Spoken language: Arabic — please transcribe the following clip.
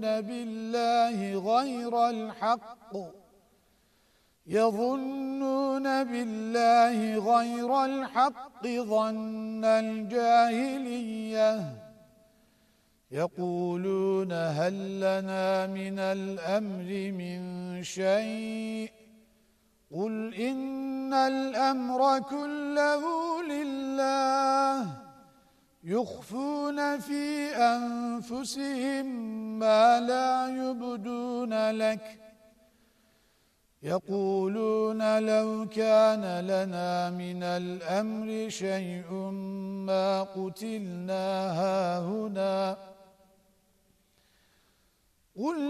بالله غير الحق يظنون بالله غير الحق ظن الجاهليه يقولون هل لنا من الأمر من شيء قل إن الأمر كله لله يخفون في أنفسهم ما لا يبدون لك. يقولون لو كان لنا من الأمر شيء ما قتلنا هاهنا